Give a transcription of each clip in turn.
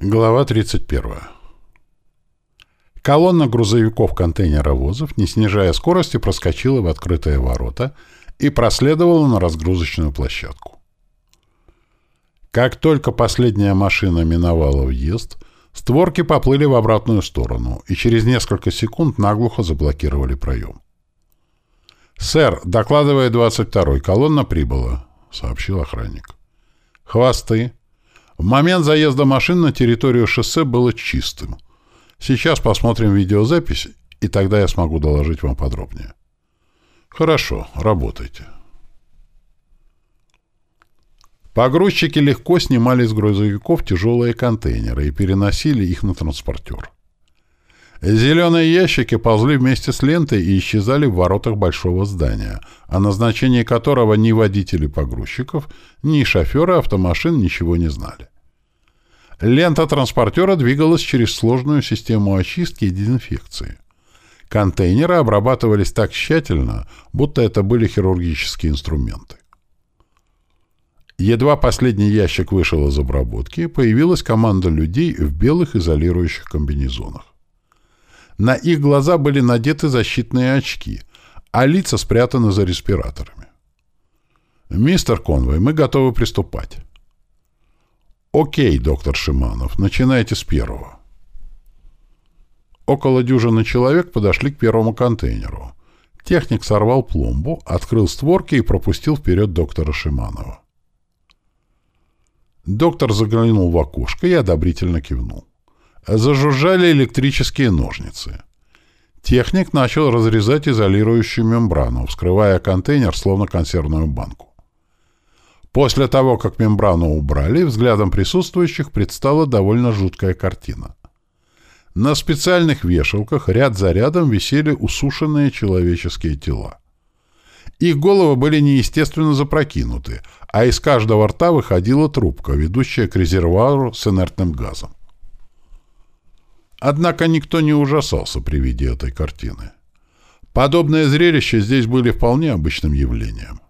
Глава 31. Колонна грузовиков-контейнеровозов, не снижая скорости, проскочила в открытые ворота и проследовала на разгрузочную площадку. Как только последняя машина миновала въезд, створки поплыли в обратную сторону и через несколько секунд наглухо заблокировали проем. «Сэр, докладывая 22-й, колонна прибыла», — сообщил охранник. «Хвосты». В момент заезда машин на территорию шоссе было чистым. Сейчас посмотрим видеозапись, и тогда я смогу доложить вам подробнее. Хорошо, работайте. Погрузчики легко снимали с грузовиков тяжелые контейнеры и переносили их на транспортер. Зеленые ящики ползли вместе с лентой и исчезали в воротах большого здания, о назначении которого ни водители погрузчиков, ни шоферы автомашин ничего не знали. Лента транспортера двигалась через сложную систему очистки и дезинфекции. Контейнеры обрабатывались так тщательно, будто это были хирургические инструменты. Едва последний ящик вышел из обработки, появилась команда людей в белых изолирующих комбинезонах. На их глаза были надеты защитные очки, а лица спрятаны за респираторами. «Мистер Конвой, мы готовы приступать». «Окей, доктор Шиманов, начинайте с первого». Около дюжины человек подошли к первому контейнеру. Техник сорвал пломбу, открыл створки и пропустил вперед доктора Шиманова. Доктор заглянул в окошко и одобрительно кивнул. Зажужжали электрические ножницы. Техник начал разрезать изолирующую мембрану, вскрывая контейнер, словно консервную банку. После того, как мембрану убрали, взглядом присутствующих предстала довольно жуткая картина. На специальных вешалках ряд за рядом висели усушенные человеческие тела. Их головы были неестественно запрокинуты, а из каждого рта выходила трубка, ведущая к резервуару с инертным газом. Однако никто не ужасался при виде этой картины. Подобные зрелища здесь были вполне обычным явлением.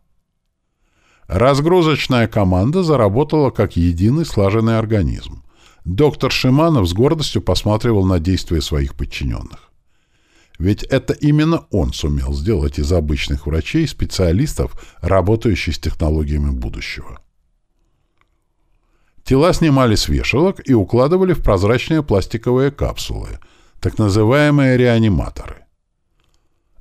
Разгрузочная команда заработала как единый слаженный организм. Доктор Шиманов с гордостью посматривал на действия своих подчиненных. Ведь это именно он сумел сделать из обычных врачей специалистов, работающих с технологиями будущего. Тела снимали с вешалок и укладывали в прозрачные пластиковые капсулы, так называемые реаниматоры.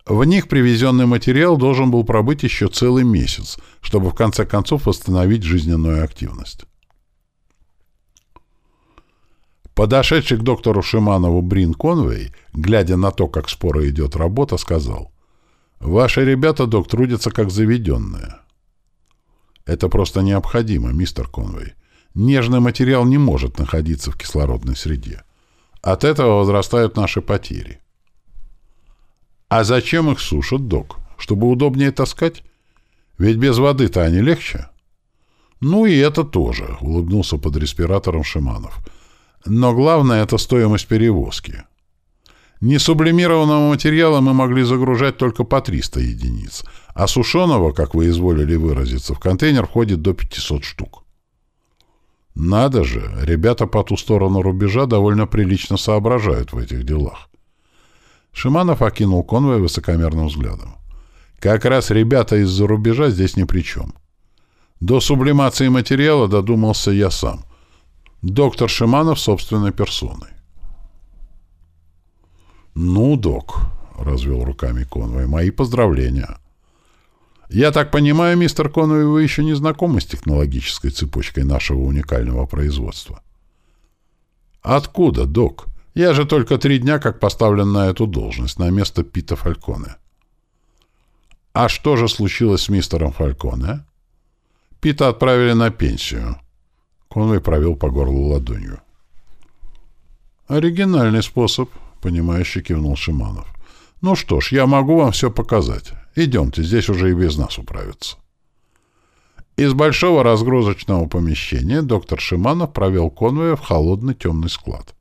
В них привезенный материал должен был пробыть еще целый месяц, чтобы в конце концов восстановить жизненную активность. Подошедший к доктору Шиманову Брин Конвей, глядя на то, как споро идет работа, сказал, «Ваши ребята, док, трудятся как заведенные». «Это просто необходимо, мистер Конвей. Нежный материал не может находиться в кислородной среде. От этого возрастают наши потери. А зачем их сушат, док? Чтобы удобнее таскать? Ведь без воды-то они легче. Ну и это тоже, улыбнулся под респиратором Шиманов. Но главное — это стоимость перевозки. Несублимированного материала мы могли загружать только по 300 единиц, а сушеного, как вы изволили выразиться, в контейнер входит до 500 штук. Надо же, ребята по ту сторону рубежа довольно прилично соображают в этих делах. Шиманов окинул конвой высокомерным взглядом. Как раз ребята из-за рубежа здесь ни при чем. До сублимации материала додумался я сам. Доктор Шиманов собственной персоной. «Ну, док», — развел руками конвой, — «мои поздравления». «Я так понимаю, мистер Конвей, вы еще не знакомы с технологической цепочкой нашего уникального производства?» «Откуда, док? Я же только три дня как поставлен на эту должность, на место Пита Фальконе». «А что же случилось с мистером Фальконе?» «Пита отправили на пенсию». Конвей провел по горлу ладонью. «Оригинальный способ», — понимающе кивнул Шиманов. «Ну что ж, я могу вам все показать. Идемте, здесь уже и без нас управятся. Из большого разгрузочного помещения доктор Шиманов провел конвоя в холодный темный склад.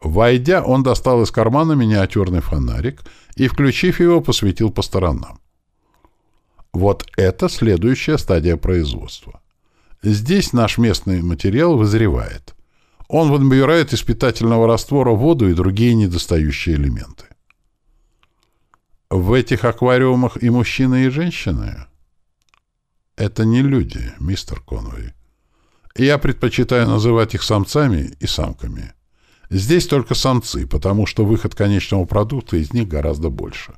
Войдя, он достал из кармана миниатюрный фонарик и, включив его, посветил по сторонам. Вот это следующая стадия производства. Здесь наш местный материал вызревает. Он выбирает из питательного раствора воду и другие недостающие элементы. В этих аквариумах и мужчины, и женщины? Это не люди, мистер Конвей. Я предпочитаю называть их самцами и самками. Здесь только самцы, потому что выход конечного продукта из них гораздо больше.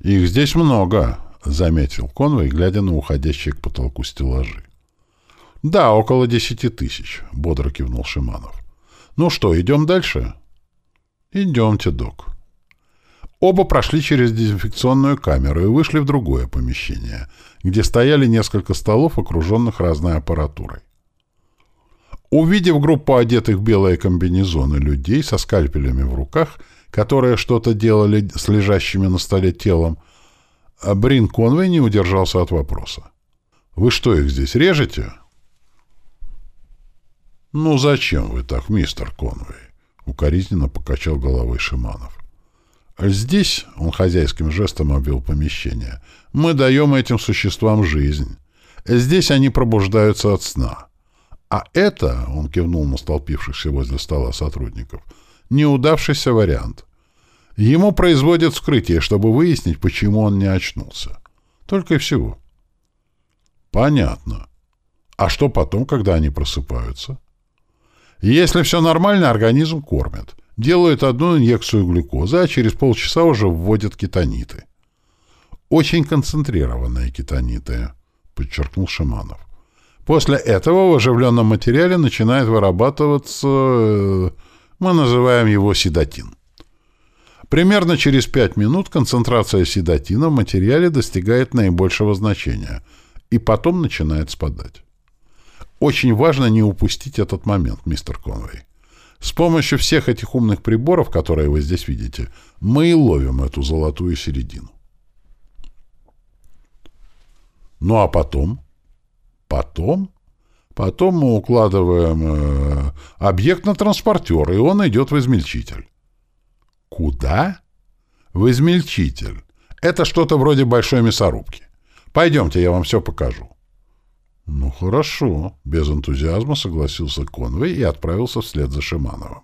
«Их здесь много», — заметил Конвей, глядя на уходящие к потолку стеллажи. «Да, около десяти тысяч», — бодро кивнул Шиманов. «Ну что, идем дальше?» «Идемте, док». Оба прошли через дезинфекционную камеру и вышли в другое помещение, где стояли несколько столов, окруженных разной аппаратурой. Увидев группу одетых в белые комбинезоны людей со скальпелями в руках, которые что-то делали с лежащими на столе телом, Брин Конвей не удержался от вопроса. «Вы что, их здесь режете?» «Ну зачем вы так, мистер Конвей?» — укоризненно покачал головой Шиманов. «Здесь, — он хозяйским жестом обвел помещение, — мы даем этим существам жизнь. Здесь они пробуждаются от сна. А это, — он кивнул на столпившихся возле стола сотрудников, — неудавшийся вариант. Ему производят вскрытие, чтобы выяснить, почему он не очнулся. Только и всего. Понятно. А что потом, когда они просыпаются? Если все нормально, организм кормят. Делают одну инъекцию глюкозы, а через полчаса уже вводят кетониты. Очень концентрированные кетониты, подчеркнул Шиманов. После этого в оживленном материале начинает вырабатываться, э, мы называем его седатин. Примерно через 5 минут концентрация седатина в материале достигает наибольшего значения и потом начинает спадать. Очень важно не упустить этот момент, мистер Конвей. С помощью всех этих умных приборов, которые вы здесь видите, мы и ловим эту золотую середину. Ну а потом? Потом? Потом мы укладываем э, объект на транспортер, и он идет в измельчитель. Куда? В измельчитель. Это что-то вроде большой мясорубки. Пойдемте, я вам все покажу. Ну, хорошо. Без энтузиазма согласился Конвей и отправился вслед за Шимановым.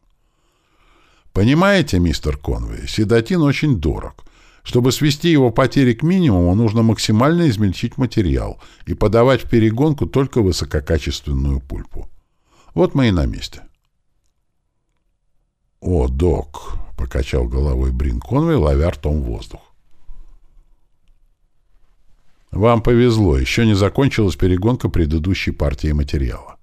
Понимаете, мистер Конвей, седатин очень дорог. Чтобы свести его потери к минимуму, нужно максимально измельчить материал и подавать в перегонку только высококачественную пульпу. Вот мы и на месте. «О, док!» — покачал головой Брин Конвей, ловя ртом воздух. «Вам повезло, еще не закончилась перегонка предыдущей партии материала.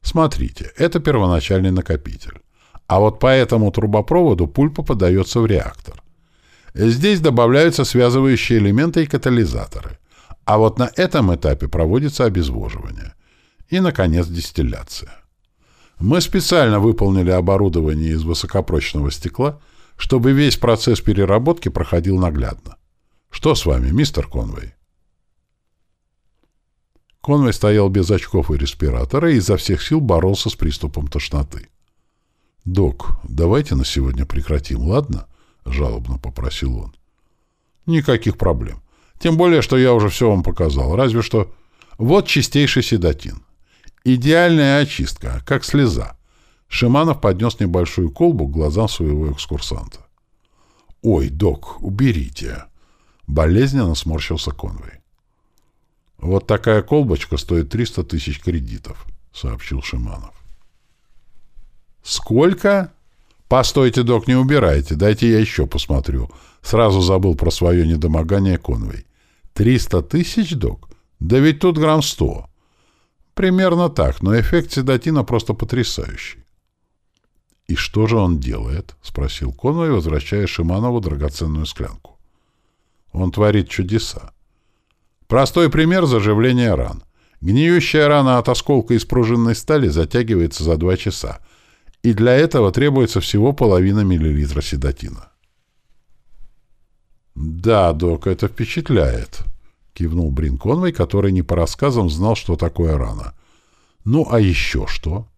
Смотрите, это первоначальный накопитель. А вот по этому трубопроводу пульпа подается в реактор. Здесь добавляются связывающие элементы и катализаторы. А вот на этом этапе проводится обезвоживание. И, наконец, дистилляция. Мы специально выполнили оборудование из высокопрочного стекла, чтобы весь процесс переработки проходил наглядно. Что с вами, мистер Конвей? Конвей стоял без очков и респиратора и изо всех сил боролся с приступом тошноты. «Док, давайте на сегодня прекратим, ладно?» — жалобно попросил он. «Никаких проблем. Тем более, что я уже все вам показал. Разве что... Вот чистейший седатин. Идеальная очистка, как слеза». Шиманов поднес небольшую колбу к глазам своего экскурсанта. «Ой, док, уберите!» Болезненно сморщился Конвей. «Вот такая колбочка стоит 300 тысяч кредитов», — сообщил Шиманов. «Сколько?» «Постойте, док, не убирайте, дайте я еще посмотрю». Сразу забыл про свое недомогание Конвей. «Триста тысяч, док? Да ведь тут грамм сто». «Примерно так, но эффект седатина просто потрясающий». «И что же он делает?» — спросил Конвей, возвращая Шиманову драгоценную склянку. «Он творит чудеса. Простой пример заживления ран. Гниющая рана от осколка из пружинной стали затягивается за два часа, и для этого требуется всего половина миллилитра седатина. «Да, док, это впечатляет», — кивнул Брин Конвей, который не по рассказам знал, что такое рана. «Ну, а еще что?»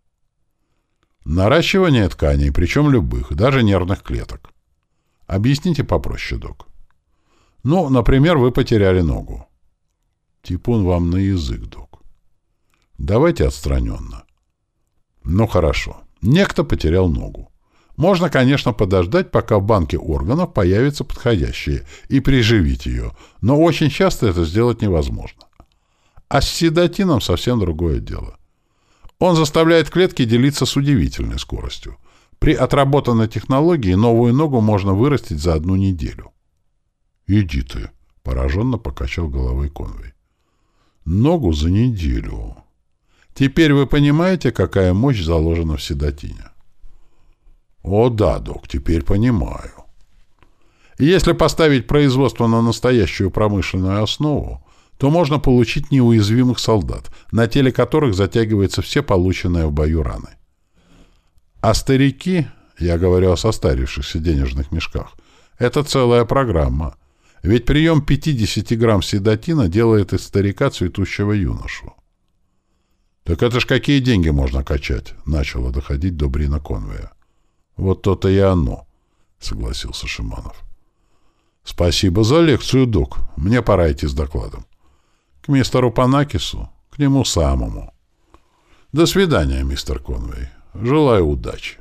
«Наращивание тканей, причем любых, даже нервных клеток. Объясните попроще, док. Ну, например, вы потеряли ногу. Типун вам на язык, док. Давайте отстраненно. Ну хорошо. Некто потерял ногу. Можно, конечно, подождать, пока в банке органов появятся подходящие, и приживить ее, но очень часто это сделать невозможно. А с седатином совсем другое дело. Он заставляет клетки делиться с удивительной скоростью. При отработанной технологии новую ногу можно вырастить за одну неделю. «Иди ты!» — пораженно покачал головой Конвей. «Ногу за неделю. Теперь вы понимаете, какая мощь заложена в седатине?» «О да, док, теперь понимаю. Если поставить производство на настоящую промышленную основу, то можно получить неуязвимых солдат, на теле которых затягиваются все полученные в бою раны. А старики, я говорю о состарившихся денежных мешках, это целая программа. Ведь прием 50 грамм седатина делает из старика цветущего юношу. «Так это ж какие деньги можно качать?» — начало доходить до Брина Конвея. «Вот то-то и оно», — согласился Шиманов. «Спасибо за лекцию, док. Мне пора идти с докладом». К мистеру Панакису, к нему самому. До свидания, мистер Конвей. Желаю удачи.